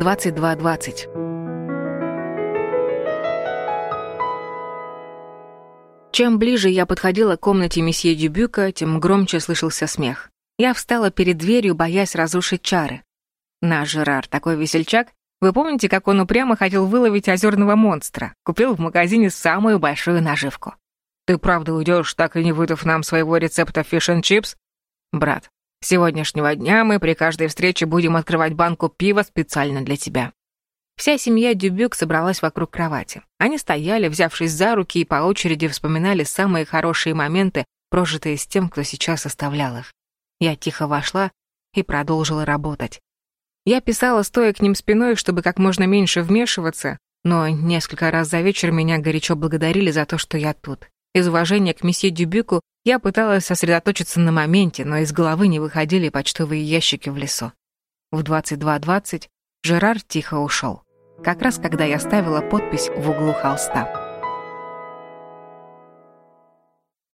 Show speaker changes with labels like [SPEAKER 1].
[SPEAKER 1] 22.20. Чем ближе я подходила к комнате месье Дюбюка, тем громче слышался смех. Я встала перед дверью, боясь разрушить чары. Наш Жерар такой весельчак. Вы помните, как он упрямо хотел выловить озерного монстра? Купил в магазине самую большую наживку. Ты правда уйдешь, так и не выдав нам своего рецепта фиш чипс? Брат, с сегодняшнего дня мы при каждой встрече будем открывать банку пива специально для тебя. Вся семья Дюбюк собралась вокруг кровати. Они стояли, взявшись за руки, и по очереди вспоминали самые хорошие моменты, прожитые с тем, кто сейчас оставлял их. Я тихо вошла и продолжила работать. Я писала, стоя к ним спиной, чтобы как можно меньше вмешиваться, но несколько раз за вечер меня горячо благодарили за то, что я тут. Из уважения к месье Дюбюку я пыталась сосредоточиться на моменте, но из головы не выходили почтовые ящики в лесу. В 22.20 Жерар тихо ушел. Как раз когда я ставила подпись в углу холста.